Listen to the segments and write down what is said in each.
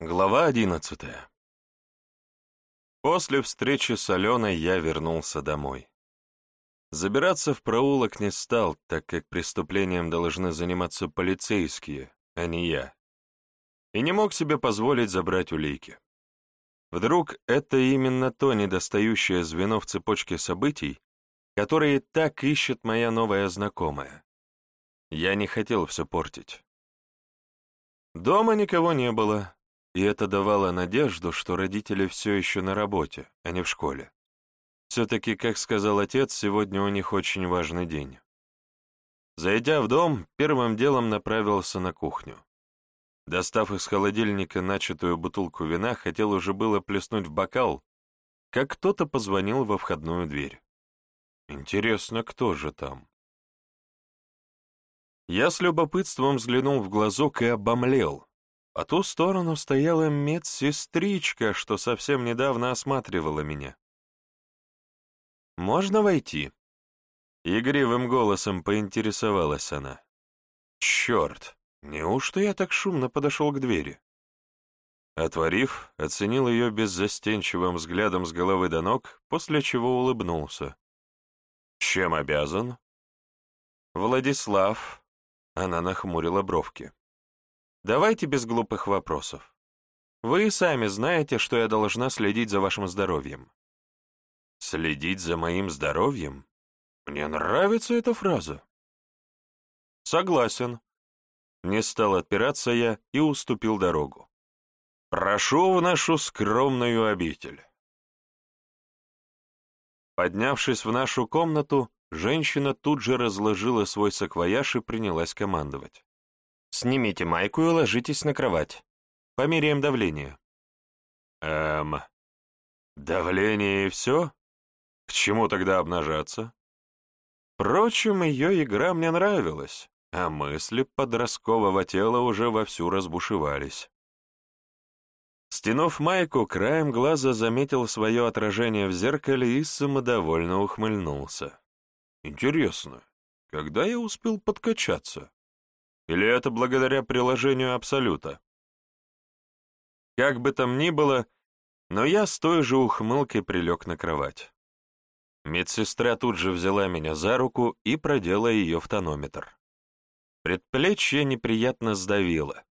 Глава одиннадцатая. После встречи с Аленой я вернулся домой. Забираться в проулок не стал, так как преступлением должны заниматься полицейские, а не я. И не мог себе позволить забрать улики. Вдруг это именно то недостающее звено в цепочке событий, которые так ищет моя новая знакомая. Я не хотел все портить. Дома никого не было, и это давало надежду, что родители все еще на работе, а не в школе. Все-таки, как сказал отец, сегодня у них очень важный день. Зайдя в дом, первым делом направился на кухню. Достав из холодильника начатую бутылку вина, хотел уже было плеснуть в бокал, как кто-то позвонил во входную дверь. Интересно, кто же там? Я с любопытством взглянул в глазок и обомлел. По ту сторону стояла медсестричка, что совсем недавно осматривала меня. «Можно войти?» Игривым голосом поинтересовалась она. «Черт, неужто я так шумно подошел к двери?» Отворив, оценил ее беззастенчивым взглядом с головы до ног, после чего улыбнулся. «Чем обязан?» «Владислав», — она нахмурила бровки. Давайте без глупых вопросов. Вы сами знаете, что я должна следить за вашим здоровьем. Следить за моим здоровьем? Мне нравится эта фраза. Согласен. Не стал отпираться я и уступил дорогу. Прошу в нашу скромную обитель. Поднявшись в нашу комнату, женщина тут же разложила свой саквояж и принялась командовать. Снимите майку и ложитесь на кровать. Померяем давление. Эм, давление и все? К чему тогда обнажаться? Впрочем, ее игра мне нравилась, а мысли подросткового тела уже вовсю разбушевались. Стянув майку, краем глаза заметил свое отражение в зеркале и самодовольно ухмыльнулся. Интересно, когда я успел подкачаться? Или это благодаря приложению Абсолюта? Как бы там ни было, но я с той же ухмылкой прилег на кровать. Медсестра тут же взяла меня за руку и продела ее в тонометр. Предплечье неприятно сдавило.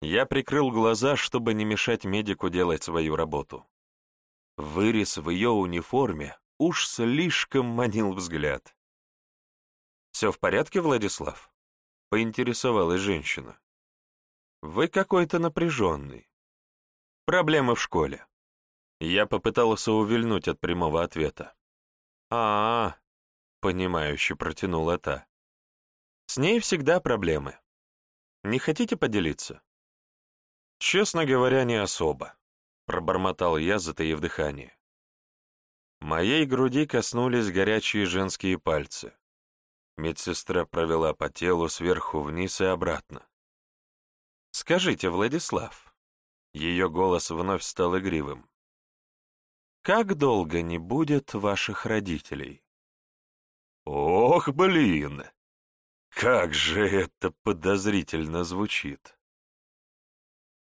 Я прикрыл глаза, чтобы не мешать медику делать свою работу. Вырез в ее униформе уж слишком манил взгляд. «Все в порядке, Владислав?» Поинтересовалась женщина. «Вы какой-то напряженный. Проблемы в школе». Я попытался увильнуть от прямого ответа. «А-а-а», — понимающе протянула та. «С ней всегда проблемы. Не хотите поделиться?» «Честно говоря, не особо», — пробормотал я, затаив дыхание. Моей груди коснулись горячие женские пальцы. Медсестра провела по телу сверху вниз и обратно. «Скажите, Владислав...» Ее голос вновь стал игривым. «Как долго не будет ваших родителей?» «Ох, блин! Как же это подозрительно звучит!»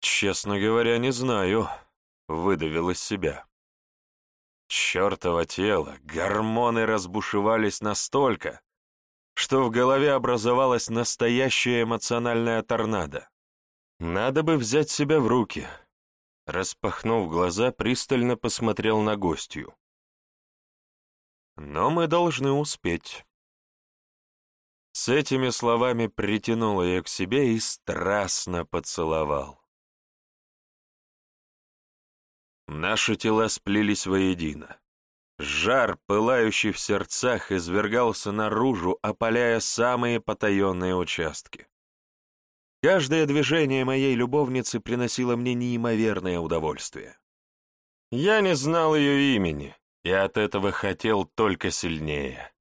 «Честно говоря, не знаю», — выдавил из себя. Чёртово тело, гормоны разбушевались настолько, что в голове образовалась настоящая эмоциональная торнадо. Надо бы взять себя в руки. Распахнув глаза, пристально посмотрел на гостью. Но мы должны успеть. С этими словами притянул ее к себе и страстно поцеловал. Наши тела сплелись воедино. Жар, пылающий в сердцах, извергался наружу, опаляя самые потаенные участки. Каждое движение моей любовницы приносило мне неимоверное удовольствие. Я не знал ее имени, и от этого хотел только сильнее.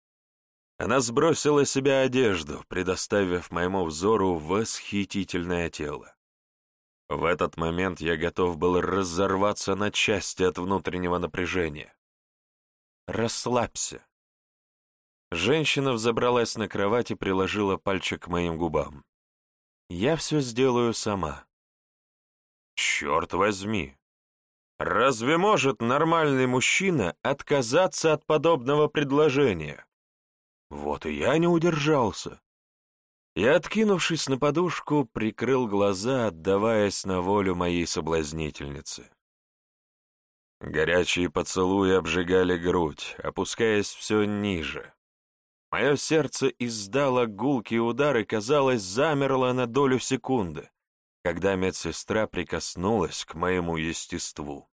Она сбросила себя одежду, предоставив моему взору восхитительное тело. В этот момент я готов был разорваться на части от внутреннего напряжения. Расслабься. Женщина взобралась на кровать и приложила пальчик к моим губам. Я все сделаю сама. черт возьми! Разве может нормальный мужчина отказаться от подобного предложения? Вот и я не удержался. И, откинувшись на подушку, прикрыл глаза, отдаваясь на волю моей соблазнительницы. Горячие поцелуи обжигали грудь, опускаясь все ниже. Мое сердце издало гулкие удары, казалось, замерло на долю секунды, когда медсестра прикоснулась к моему естеству.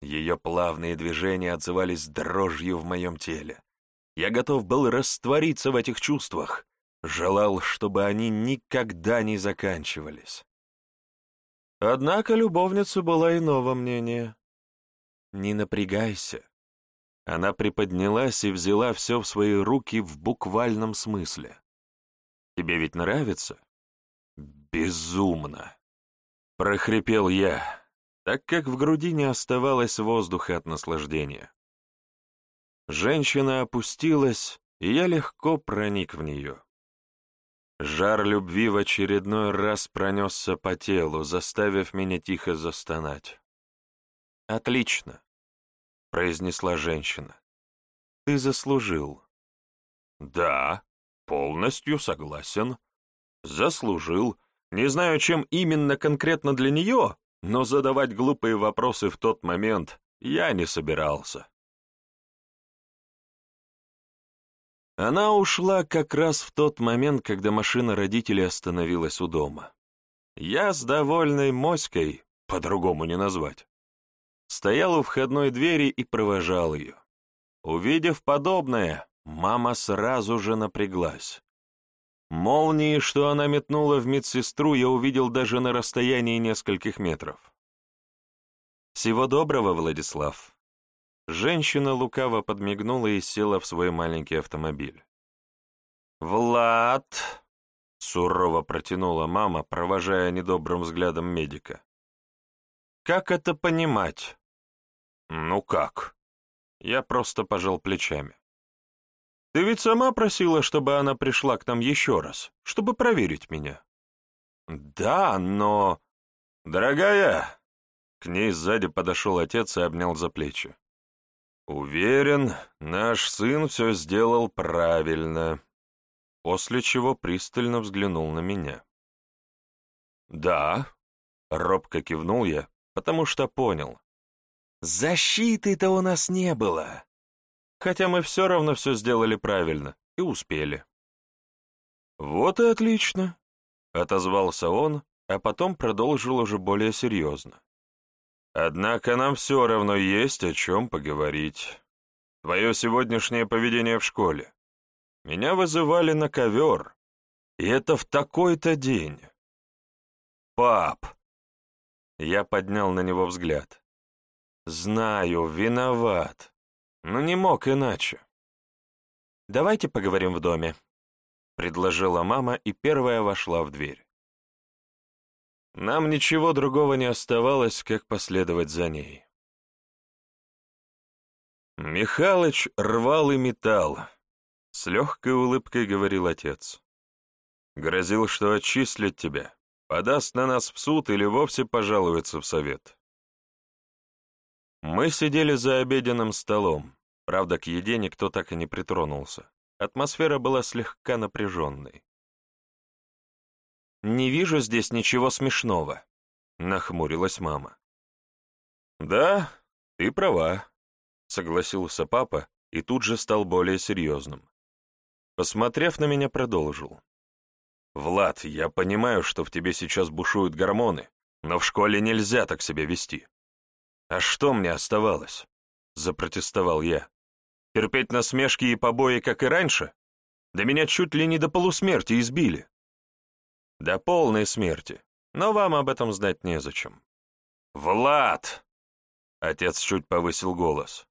Ее плавные движения отзывались дрожью в моем теле. Я готов был раствориться в этих чувствах, желал, чтобы они никогда не заканчивались. Однако любовница была иного мнения. «Не напрягайся». Она приподнялась и взяла все в свои руки в буквальном смысле. «Тебе ведь нравится?» «Безумно!» — прохрипел я, так как в груди не оставалось воздуха от наслаждения. Женщина опустилась, и я легко проник в нее. Жар любви в очередной раз пронесся по телу, заставив меня тихо застонать. «Отлично», — произнесла женщина. «Ты заслужил». «Да, полностью согласен. Заслужил. Не знаю, чем именно конкретно для нее, но задавать глупые вопросы в тот момент я не собирался». Она ушла как раз в тот момент, когда машина родителей остановилась у дома. Я с довольной моськой, по-другому не назвать, стоял у входной двери и провожал ее. Увидев подобное, мама сразу же напряглась. Молнии, что она метнула в медсестру, я увидел даже на расстоянии нескольких метров. «Всего доброго, Владислав», Женщина лукаво подмигнула и села в свой маленький автомобиль. «Влад!» — сурово протянула мама, провожая недобрым взглядом медика. «Как это понимать?» «Ну как?» Я просто пожал плечами. «Ты ведь сама просила, чтобы она пришла к нам еще раз, чтобы проверить меня». «Да, но...» «Дорогая!» К ней сзади подошел отец и обнял за плечи. «Уверен, наш сын все сделал правильно», после чего пристально взглянул на меня. «Да», — робко кивнул я, потому что понял. «Защиты-то у нас не было, хотя мы все равно все сделали правильно и успели». «Вот и отлично», — отозвался он, а потом продолжил уже более серьезно. Однако нам все равно есть о чем поговорить. Твое сегодняшнее поведение в школе. Меня вызывали на ковер, и это в такой-то день. Пап! Я поднял на него взгляд. Знаю, виноват, но не мог иначе. Давайте поговорим в доме, предложила мама и первая вошла в дверь. Нам ничего другого не оставалось, как последовать за ней. Михалыч рвал и металл, с легкой улыбкой говорил отец. Грозил, что отчислят тебя, подаст на нас в суд или вовсе пожалуется в совет. Мы сидели за обеденным столом, правда, к еде никто так и не притронулся. Атмосфера была слегка напряженной. «Не вижу здесь ничего смешного», — нахмурилась мама. «Да, ты права», — согласился папа и тут же стал более серьезным. Посмотрев на меня, продолжил. «Влад, я понимаю, что в тебе сейчас бушуют гормоны, но в школе нельзя так себя вести». «А что мне оставалось?» — запротестовал я. «Терпеть насмешки и побои, как и раньше? Да меня чуть ли не до полусмерти избили». До полной смерти, но вам об этом знать незачем. «Влад!» — отец чуть повысил голос.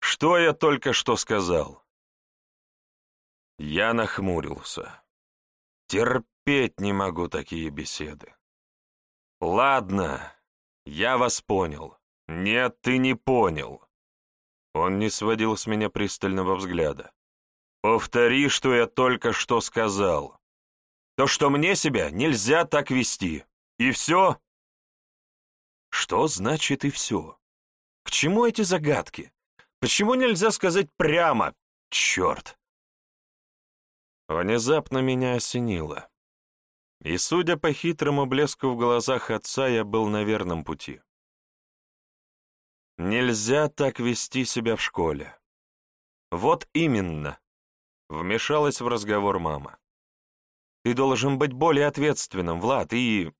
«Что я только что сказал?» Я нахмурился. Терпеть не могу такие беседы. «Ладно, я вас понял. Нет, ты не понял». Он не сводил с меня пристального взгляда. «Повтори, что я только что сказал то, что мне себя нельзя так вести. И все? Что значит и все? К чему эти загадки? Почему нельзя сказать прямо? Черт! Внезапно меня осенило. И, судя по хитрому блеску в глазах отца, я был на верном пути. Нельзя так вести себя в школе. Вот именно, вмешалась в разговор мама. Ты должен быть более ответственным, Влад, и...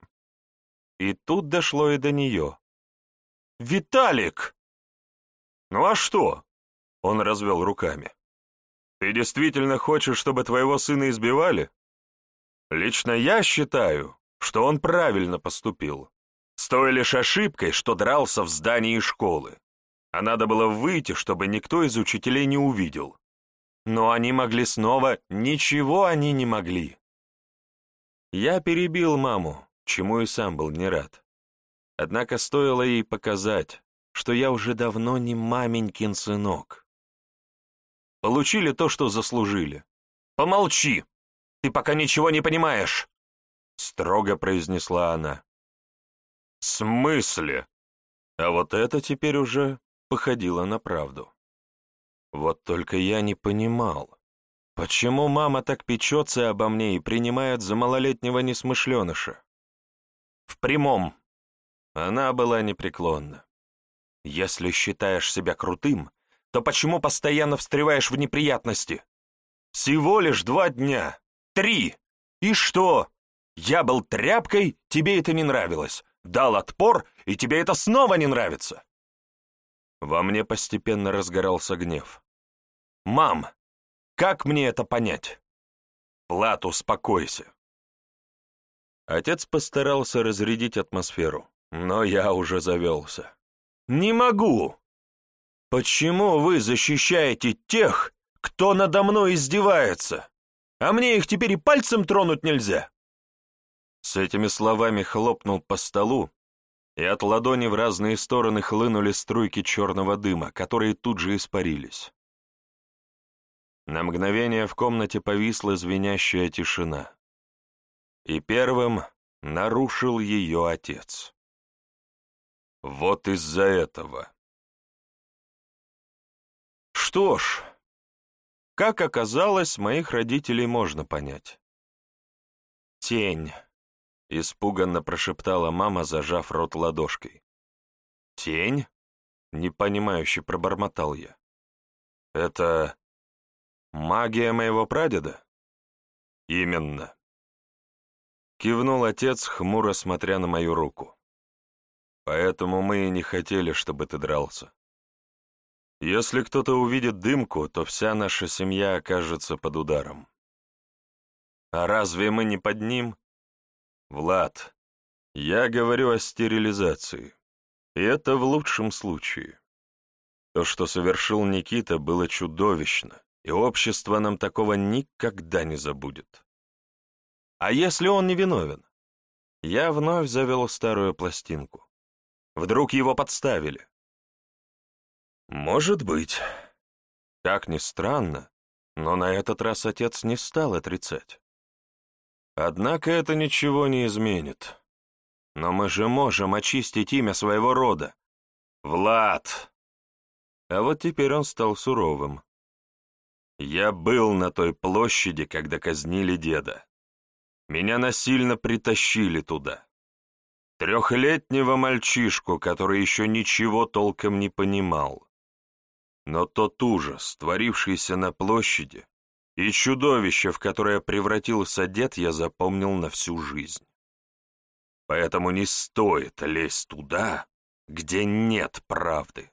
И тут дошло и до нее. «Виталик!» «Ну а что?» — он развел руками. «Ты действительно хочешь, чтобы твоего сына избивали? Лично я считаю, что он правильно поступил. С той лишь ошибкой, что дрался в здании школы. А надо было выйти, чтобы никто из учителей не увидел. Но они могли снова, ничего они не могли. Я перебил маму, чему и сам был не рад. Однако стоило ей показать, что я уже давно не маменькин сынок. Получили то, что заслужили. Помолчи! Ты пока ничего не понимаешь!» Строго произнесла она. «В смысле?» А вот это теперь уже походило на правду. Вот только я не понимал, почему мама так печется обо мне и принимает за малолетнего несмышленыша. В прямом. Она была непреклонна. Если считаешь себя крутым, то почему постоянно встреваешь в неприятности? Всего лишь два дня. Три. И что? Я был тряпкой, тебе это не нравилось. Дал отпор, и тебе это снова не нравится. Во мне постепенно разгорался гнев. «Мам, как мне это понять?» «Влад, успокойся». Отец постарался разрядить атмосферу, но я уже завелся. «Не могу!» «Почему вы защищаете тех, кто надо мной издевается? А мне их теперь и пальцем тронуть нельзя!» С этими словами хлопнул по столу, и от ладони в разные стороны хлынули струйки черного дыма, которые тут же испарились. На мгновение в комнате повисла звенящая тишина. И первым нарушил ее отец. Вот из-за этого. Что ж, как оказалось, моих родителей можно понять. «Тень», — испуганно прошептала мама, зажав рот ладошкой. «Тень?» — непонимающе пробормотал я. «Это Магия моего прадеда? Именно. Кивнул отец, хмуро смотря на мою руку. Поэтому мы и не хотели, чтобы ты дрался. Если кто-то увидит дымку, то вся наша семья окажется под ударом. А разве мы не под ним? Влад, я говорю о стерилизации. И это в лучшем случае. То, что совершил Никита, было чудовищно и общество нам такого никогда не забудет. А если он не виновен? Я вновь завел старую пластинку. Вдруг его подставили? Может быть. Как ни странно, но на этот раз отец не стал отрицать. Однако это ничего не изменит. Но мы же можем очистить имя своего рода. Влад! А вот теперь он стал суровым. Я был на той площади, когда казнили деда. Меня насильно притащили туда. Трехлетнего мальчишку, который еще ничего толком не понимал. Но тот ужас, творившийся на площади, и чудовище, в которое превратился дед, я запомнил на всю жизнь. Поэтому не стоит лезть туда, где нет правды.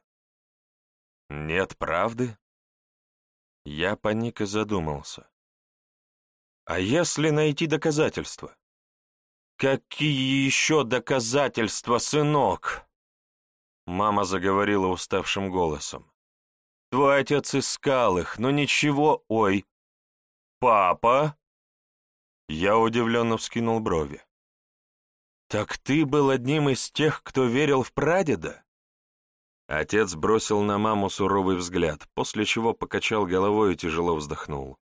Нет правды? Я паник и задумался. А если найти доказательства? Какие еще доказательства, сынок? Мама заговорила уставшим голосом. Твой отец искал их, но ничего, ой. Папа? Я удивленно вскинул брови. Так ты был одним из тех, кто верил в прадеда? Отец бросил на маму суровый взгляд, после чего покачал головой и тяжело вздохнул.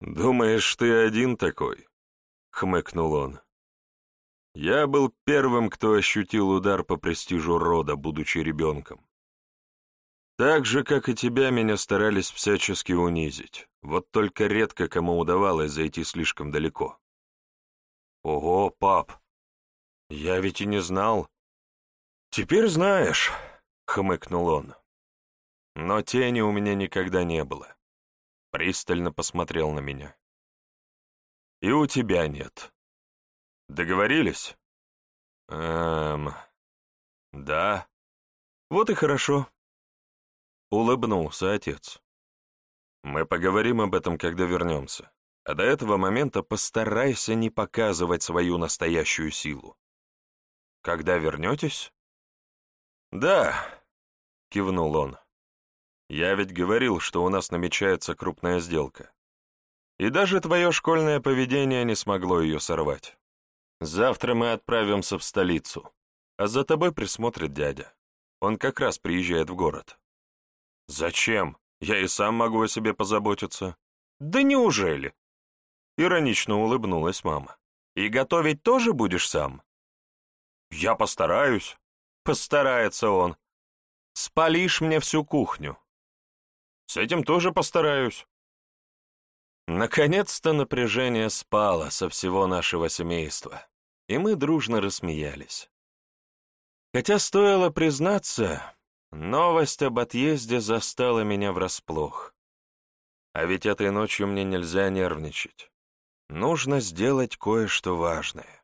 «Думаешь, ты один такой?» — хмыкнул он. Я был первым, кто ощутил удар по престижу рода, будучи ребенком. Так же, как и тебя, меня старались всячески унизить. Вот только редко кому удавалось зайти слишком далеко. Ого, пап, я ведь и не знал. Теперь знаешь, — хмыкнул он. Но тени у меня никогда не было. Пристально посмотрел на меня. И у тебя нет. Договорились? Эм... Да. Вот и хорошо. Улыбнулся отец. Мы поговорим об этом, когда вернемся. А до этого момента постарайся не показывать свою настоящую силу. Когда вернетесь? Да, кивнул он. Я ведь говорил, что у нас намечается крупная сделка. И даже твое школьное поведение не смогло ее сорвать. Завтра мы отправимся в столицу, а за тобой присмотрит дядя. Он как раз приезжает в город. Зачем? Я и сам могу о себе позаботиться. Да неужели? Иронично улыбнулась мама. И готовить тоже будешь сам? Я постараюсь. Постарается он. Спалишь мне всю кухню. С этим тоже постараюсь. Наконец-то напряжение спало со всего нашего семейства, и мы дружно рассмеялись. Хотя стоило признаться, новость об отъезде застала меня врасплох. А ведь этой ночью мне нельзя нервничать. Нужно сделать кое-что важное.